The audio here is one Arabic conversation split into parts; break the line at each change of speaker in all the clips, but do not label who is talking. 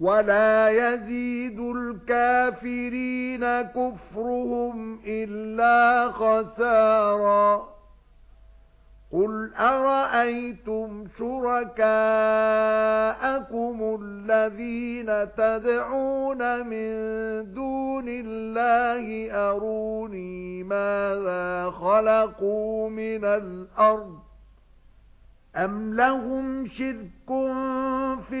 وَلَا يَزِيدُ الْكَافِرِينَ كُفْرُهُمْ إِلَّا خَسَارًا قُلْ أَرَأَيْتُمْ شُرَكَاءَكُمُ الَّذِينَ تَدْعُونَ مِن دُونِ اللَّهِ أَرُونِي مَاذَا خَلَقُوا مِنَ الْأَرْضِ أَمْ لَهُمْ شِرْكٌ فِي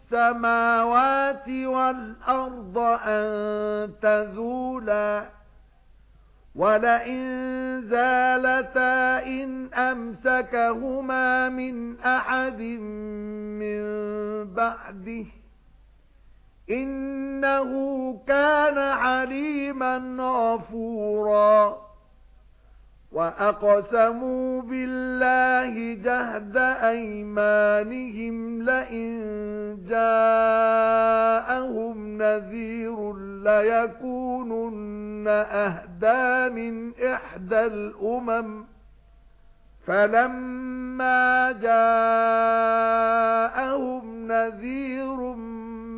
وَالْأَرْضَ أَن تَزُولَا وَلَئِن زَالَتَا إِنْ أَمْسَكَهُمَا مِنْ أَحَدٍ مِنْ بَعْدِهِ إِنَّهُ كَانَ عَلِيمًا غَفُورًا وَأَقْسَمُوا بِاللَّهِ جَهْدَ أَيْمَانِهِمْ لَئِن جَاءَهُمْ نَذِيرٌ لَّيَكُونُنَّ أَهْدَىٰ مِنْ إِحْدَى الْأُمَمِ فَلَمَّا جَاءَهُمْ نَذِيرٌ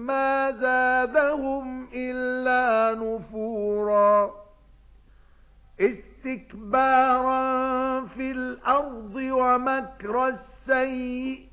مَا زَادَهُمْ إِلَّا نُفُورًا اسْتِكْبَارًا فِي الْأَرْضِ وَمَكْرَ السَّيِّئِ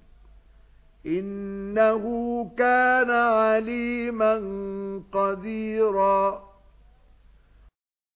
إِنَّهُ كَانَ عَلِيمًا قَدِيرًا.